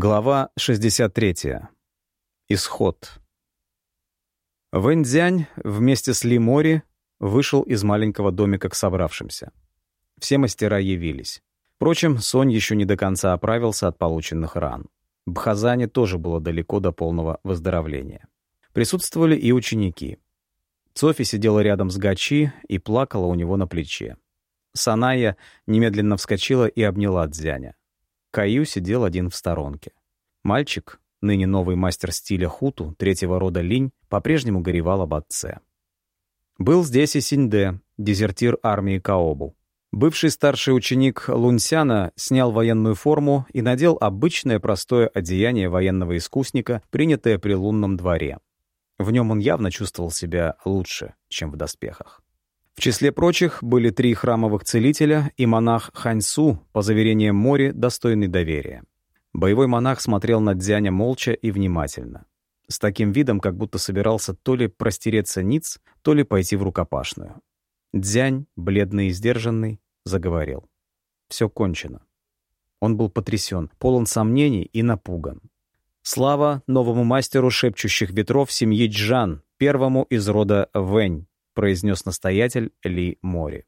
Глава 63. Исход. Вэньцзянь вместе с Ли Мори вышел из маленького домика к собравшимся. Все мастера явились. Впрочем, Сонь еще не до конца оправился от полученных ран. Бхазане тоже было далеко до полного выздоровления. Присутствовали и ученики. Софи сидела рядом с Гачи и плакала у него на плече. Саная немедленно вскочила и обняла Дзяня. Каю сидел один в сторонке. Мальчик, ныне новый мастер стиля хуту, третьего рода линь, по-прежнему горевал об отце. Был здесь и Синьде, дезертир армии Каобу. Бывший старший ученик Лунсяна снял военную форму и надел обычное простое одеяние военного искусника, принятое при лунном дворе. В нем он явно чувствовал себя лучше, чем в доспехах. В числе прочих были три храмовых целителя и монах Ханьсу, по заверениям Мори, достойный доверия. Боевой монах смотрел на Дзяня молча и внимательно. С таким видом, как будто собирался то ли простереться ниц, то ли пойти в рукопашную. Дзянь, бледный и сдержанный, заговорил. Все кончено. Он был потрясен, полон сомнений и напуган. Слава новому мастеру шепчущих ветров семьи Джан, первому из рода Вэнь, произнес настоятель Ли Мори.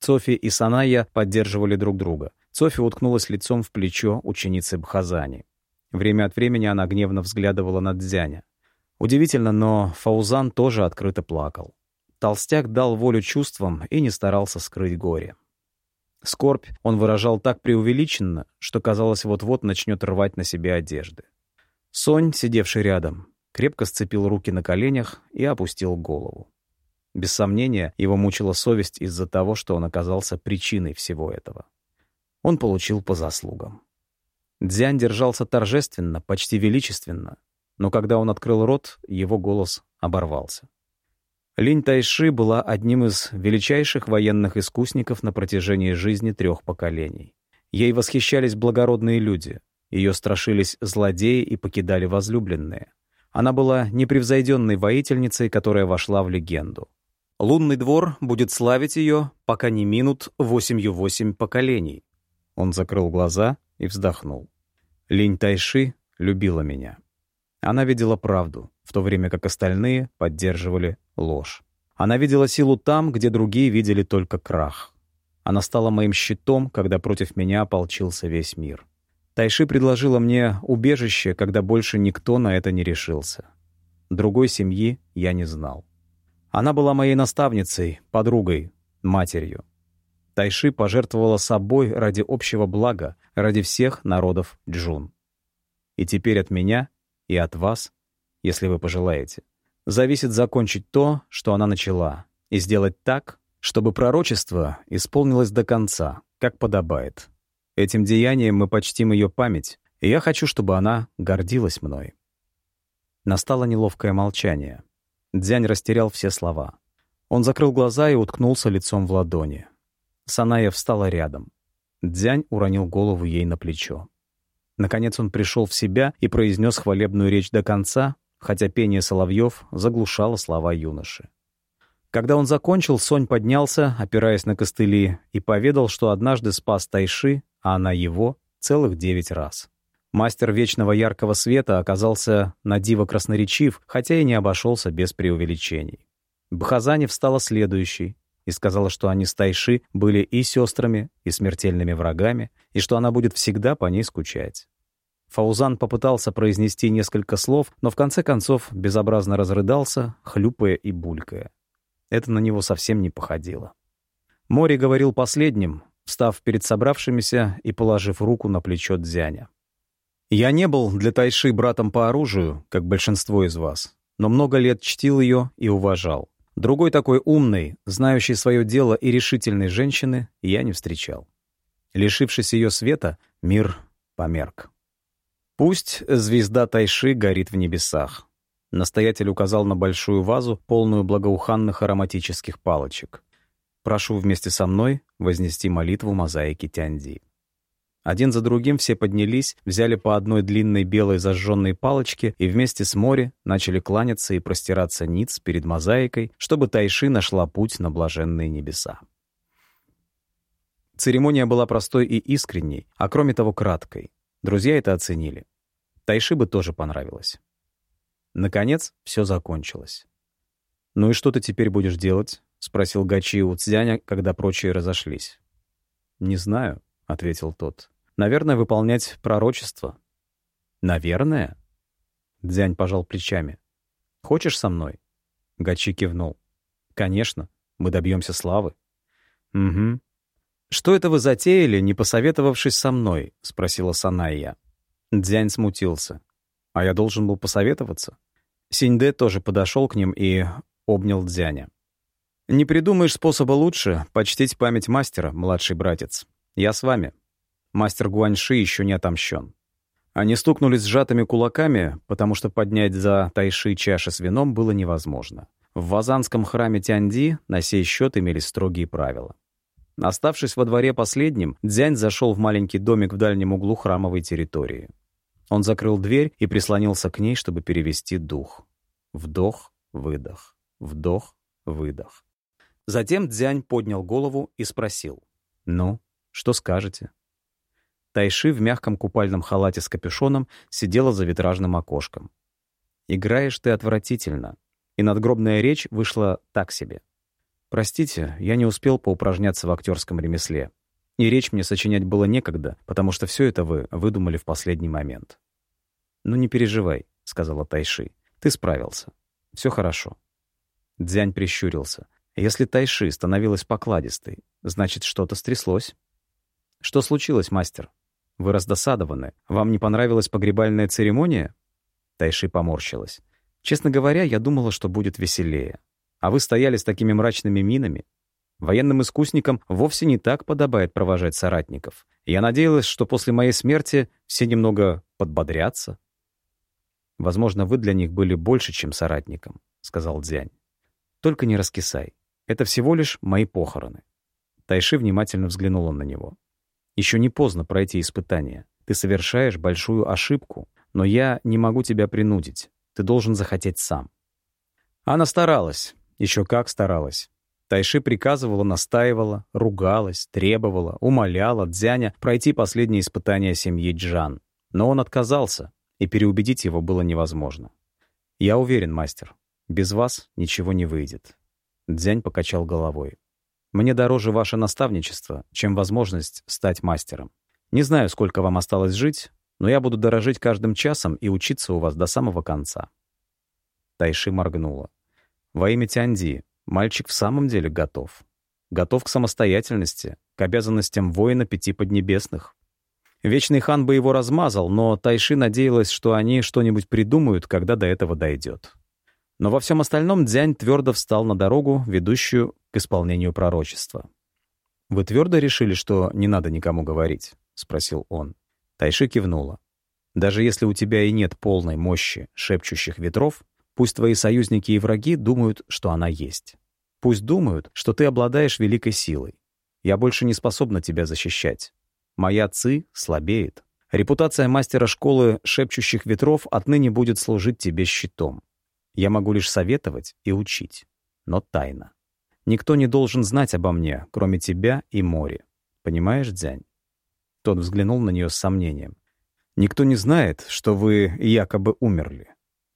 Софи и Саная поддерживали друг друга. Софи уткнулась лицом в плечо ученицы Бхазани. Время от времени она гневно взглядывала на Дзяня. Удивительно, но Фаузан тоже открыто плакал. Толстяк дал волю чувствам и не старался скрыть горе. Скорбь он выражал так преувеличенно, что, казалось, вот-вот начнет рвать на себе одежды. Сонь, сидевший рядом, крепко сцепил руки на коленях и опустил голову. Без сомнения, его мучила совесть из-за того, что он оказался причиной всего этого. Он получил по заслугам. Дзянь держался торжественно, почти величественно, но когда он открыл рот, его голос оборвался. Линь Тайши была одним из величайших военных искусников на протяжении жизни трех поколений. Ей восхищались благородные люди, ее страшились злодеи и покидали возлюбленные. Она была непревзойденной воительницей, которая вошла в легенду. Лунный двор будет славить ее, пока не минут восемью восемь поколений. Он закрыл глаза и вздохнул. Линь Тайши любила меня. Она видела правду, в то время как остальные поддерживали ложь. Она видела силу там, где другие видели только крах. Она стала моим щитом, когда против меня ополчился весь мир. Тайши предложила мне убежище, когда больше никто на это не решился. Другой семьи я не знал. Она была моей наставницей, подругой, матерью. Тайши пожертвовала собой ради общего блага, ради всех народов Джун. И теперь от меня и от вас, если вы пожелаете, зависит закончить то, что она начала, и сделать так, чтобы пророчество исполнилось до конца, как подобает. Этим деянием мы почтим ее память, и я хочу, чтобы она гордилась мной. Настало неловкое молчание. Дзянь растерял все слова. Он закрыл глаза и уткнулся лицом в ладони. Саная встала рядом. Дзянь уронил голову ей на плечо. Наконец он пришел в себя и произнес хвалебную речь до конца, хотя пение соловьев заглушало слова юноши. Когда он закончил, Сонь поднялся, опираясь на костыли, и поведал, что однажды спас Тайши, а она его, целых девять раз. Мастер вечного яркого света оказался на диво красноречив, хотя и не обошелся без преувеличений. Бхазани встала следующей и сказала, что они с Тайши были и сестрами, и смертельными врагами, и что она будет всегда по ней скучать. Фаузан попытался произнести несколько слов, но в конце концов безобразно разрыдался, хлюпая и булькая. Это на него совсем не походило. Мори говорил последним, встав перед собравшимися и положив руку на плечо Дзяня. Я не был для Тайши братом по оружию, как большинство из вас, но много лет чтил ее и уважал. Другой такой умной, знающей свое дело и решительной женщины я не встречал. Лишившись ее света, мир померк. Пусть звезда Тайши горит в небесах. Настоятель указал на большую вазу, полную благоуханных ароматических палочек. Прошу вместе со мной вознести молитву мозаики Тяньди. Один за другим все поднялись, взяли по одной длинной белой зажженной палочке и вместе с море начали кланяться и простираться ниц перед мозаикой, чтобы Тайши нашла путь на блаженные небеса. Церемония была простой и искренней, а кроме того краткой. Друзья это оценили. Тайши бы тоже понравилось. Наконец, все закончилось. «Ну и что ты теперь будешь делать?» — спросил Гачи у Цзяня, когда прочие разошлись. «Не знаю», — ответил тот. «Наверное, выполнять пророчество». «Наверное?» Дзянь пожал плечами. «Хочешь со мной?» Гачи кивнул. «Конечно, мы добьемся славы». «Угу». «Что это вы затеяли, не посоветовавшись со мной?» — спросила Санайя. Дзянь смутился. «А я должен был посоветоваться?» Синьде тоже подошел к ним и обнял Дзяня. «Не придумаешь способа лучше почтить память мастера, младший братец. Я с вами. Мастер Гуаньши еще не отомщен». Они стукнулись сжатыми кулаками, потому что поднять за Тайши чаши с вином было невозможно. В Вазанском храме Тяньди на сей счет имелись строгие правила. Оставшись во дворе последним, Дзянь зашел в маленький домик в дальнем углу храмовой территории. Он закрыл дверь и прислонился к ней, чтобы перевести дух. Вдох, выдох, вдох, выдох. Затем Дзянь поднял голову и спросил. «Ну, что скажете?» Тайши в мягком купальном халате с капюшоном сидела за витражным окошком. «Играешь ты отвратительно», и надгробная речь вышла так себе. «Простите, я не успел поупражняться в актерском ремесле. И речь мне сочинять было некогда, потому что все это вы выдумали в последний момент. «Ну не переживай», — сказала Тайши. «Ты справился. Все хорошо». Дзянь прищурился. Если Тайши становилась покладистой, значит, что-то стряслось. «Что случилось, мастер? Вы раздосадованы. Вам не понравилась погребальная церемония?» Тайши поморщилась. «Честно говоря, я думала, что будет веселее. А вы стояли с такими мрачными минами. Военным искусникам вовсе не так подобает провожать соратников. Я надеялась, что после моей смерти все немного подбодрятся. «Возможно, вы для них были больше, чем соратником», — сказал Дзянь. «Только не раскисай. Это всего лишь мои похороны». Тайши внимательно взглянула на него. «Еще не поздно пройти испытание. Ты совершаешь большую ошибку, но я не могу тебя принудить. Ты должен захотеть сам». Она старалась. Еще как старалась. Тайши приказывала, настаивала, ругалась, требовала, умоляла Дзяня пройти последнее испытание семьи Джан. Но он отказался, и переубедить его было невозможно. «Я уверен, мастер, без вас ничего не выйдет». Дзянь покачал головой. «Мне дороже ваше наставничество, чем возможность стать мастером. Не знаю, сколько вам осталось жить, но я буду дорожить каждым часом и учиться у вас до самого конца». Тайши моргнула. «Во имя Тяньди, Мальчик в самом деле готов. Готов к самостоятельности, к обязанностям воина пяти поднебесных. Вечный хан бы его размазал, но Тайши надеялась, что они что-нибудь придумают, когда до этого дойдет. Но во всем остальном Дзянь твердо встал на дорогу, ведущую к исполнению пророчества. «Вы твердо решили, что не надо никому говорить?» — спросил он. Тайши кивнула. «Даже если у тебя и нет полной мощи шепчущих ветров, пусть твои союзники и враги думают, что она есть. Пусть думают, что ты обладаешь великой силой. Я больше не способна тебя защищать. Моя ци слабеет. Репутация мастера школы шепчущих ветров отныне будет служить тебе щитом. Я могу лишь советовать и учить, но тайно. Никто не должен знать обо мне, кроме тебя и моря. Понимаешь, Дзянь?» Тот взглянул на нее с сомнением. «Никто не знает, что вы якобы умерли».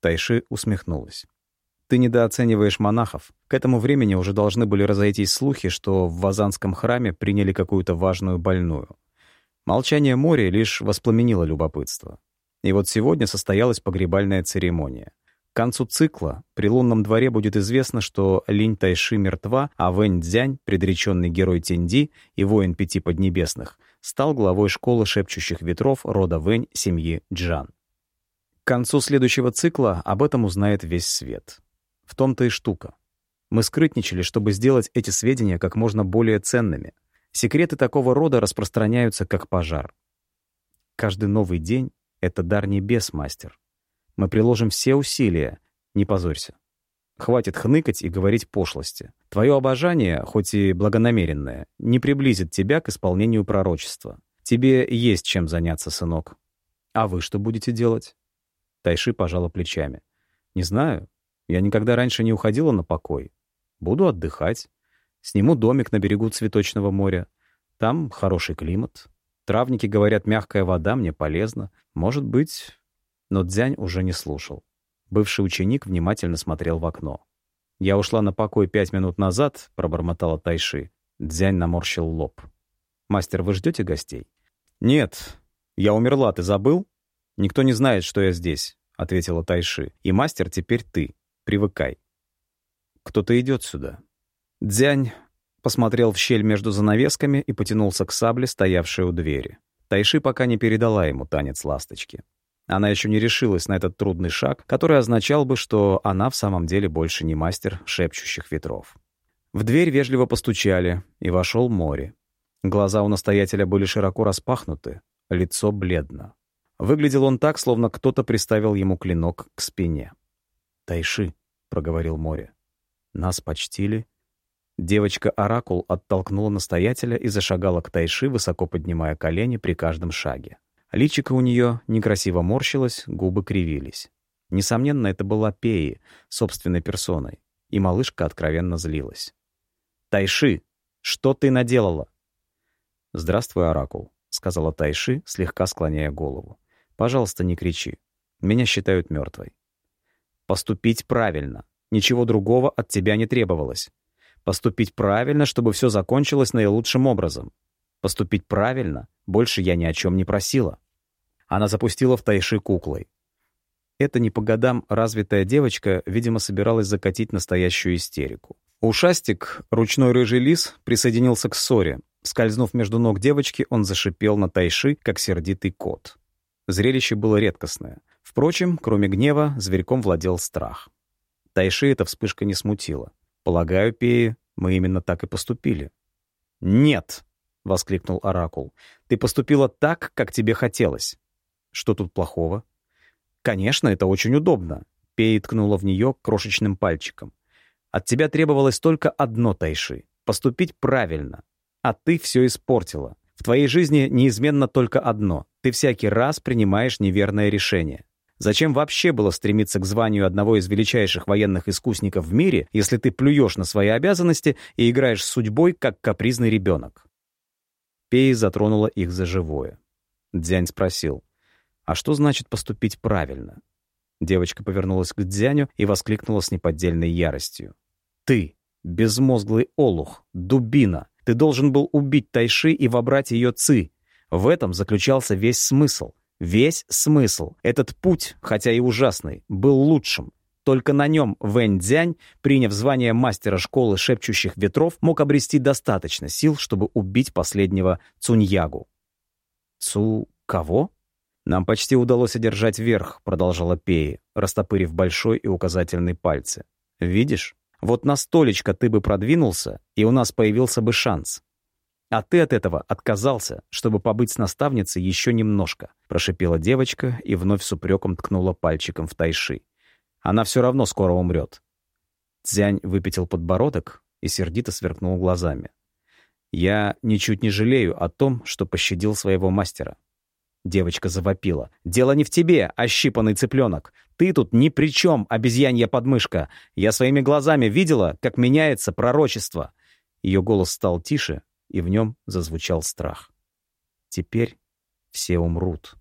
Тайши усмехнулась. Ты недооцениваешь монахов. К этому времени уже должны были разойтись слухи, что в Вазанском храме приняли какую-то важную больную. Молчание моря лишь воспламенило любопытство. И вот сегодня состоялась погребальная церемония. К концу цикла при лунном дворе будет известно, что Линь Тайши мертва, а Вэнь Цзянь, предреченный герой Тенди и воин Пяти Поднебесных, стал главой школы шепчущих ветров рода Вэнь семьи Джан. К концу следующего цикла об этом узнает весь свет. В том-то и штука. Мы скрытничали, чтобы сделать эти сведения как можно более ценными. Секреты такого рода распространяются как пожар. Каждый новый день — это дар небес, мастер. Мы приложим все усилия. Не позорься. Хватит хныкать и говорить пошлости. Твое обожание, хоть и благонамеренное, не приблизит тебя к исполнению пророчества. Тебе есть чем заняться, сынок. А вы что будете делать? Тайши пожала плечами. Не знаю. Я никогда раньше не уходила на покой. Буду отдыхать. Сниму домик на берегу Цветочного моря. Там хороший климат. Травники говорят, мягкая вода мне полезна. Может быть... Но Дзянь уже не слушал. Бывший ученик внимательно смотрел в окно. «Я ушла на покой пять минут назад», — пробормотала Тайши. Дзянь наморщил лоб. «Мастер, вы ждете гостей?» «Нет. Я умерла, ты забыл?» «Никто не знает, что я здесь», — ответила Тайши. «И мастер теперь ты. Привыкай». «Кто-то идет сюда». Дзянь посмотрел в щель между занавесками и потянулся к сабле, стоявшей у двери. Тайши пока не передала ему танец ласточки. Она еще не решилась на этот трудный шаг, который означал бы, что она в самом деле больше не мастер шепчущих ветров. В дверь вежливо постучали, и вошел море. Глаза у настоятеля были широко распахнуты, лицо бледно. Выглядел он так, словно кто-то приставил ему клинок к спине. «Тайши», — проговорил море, — «нас почтили». Девочка-оракул оттолкнула настоятеля и зашагала к Тайши, высоко поднимая колени при каждом шаге. Личико у нее некрасиво морщилось, губы кривились. Несомненно, это была Пеи, собственной персоной, и малышка откровенно злилась. «Тайши, что ты наделала?» «Здравствуй, Оракул», — сказала Тайши, слегка склоняя голову. «Пожалуйста, не кричи. Меня считают мертвой». «Поступить правильно. Ничего другого от тебя не требовалось. Поступить правильно, чтобы все закончилось наилучшим образом. Поступить правильно, больше я ни о чем не просила». Она запустила в Тайши куклой. Эта не по годам развитая девочка, видимо, собиралась закатить настоящую истерику. Ушастик, ручной рыжий лис, присоединился к ссоре. Скользнув между ног девочки, он зашипел на Тайши, как сердитый кот. Зрелище было редкостное. Впрочем, кроме гнева, зверьком владел страх. Тайши эта вспышка не смутила. Полагаю, Пеи, мы именно так и поступили. «Нет!» — воскликнул Оракул. «Ты поступила так, как тебе хотелось. Что тут плохого? Конечно, это очень удобно. Пей ткнула в нее крошечным пальчиком. От тебя требовалось только одно, Тайши — поступить правильно. А ты все испортила. В твоей жизни неизменно только одно. Ты всякий раз принимаешь неверное решение. Зачем вообще было стремиться к званию одного из величайших военных искусников в мире, если ты плюешь на свои обязанности и играешь с судьбой, как капризный ребенок? Пей затронула их за живое. Дзянь спросил. А что значит поступить правильно? Девочка повернулась к Дзяню и воскликнула с неподдельной яростью. «Ты, безмозглый олух, дубина! Ты должен был убить Тайши и вобрать ее ци. В этом заключался весь смысл. Весь смысл. Этот путь, хотя и ужасный, был лучшим. Только на нем Вэнь Дзянь, приняв звание мастера школы шепчущих ветров, мог обрести достаточно сил, чтобы убить последнего Цуньягу. «Цу... кого?» «Нам почти удалось одержать верх», — продолжала Пеи, растопырив большой и указательный пальцы. «Видишь? Вот на столечко ты бы продвинулся, и у нас появился бы шанс. А ты от этого отказался, чтобы побыть с наставницей еще немножко», — прошипела девочка и вновь с упреком ткнула пальчиком в тайши. «Она все равно скоро умрет». Цзянь выпятил подбородок и сердито сверкнул глазами. «Я ничуть не жалею о том, что пощадил своего мастера. Девочка завопила. «Дело не в тебе, ощипанный цыпленок. Ты тут ни при чем, обезьянья подмышка. Я своими глазами видела, как меняется пророчество». Ее голос стал тише, и в нем зазвучал страх. «Теперь все умрут».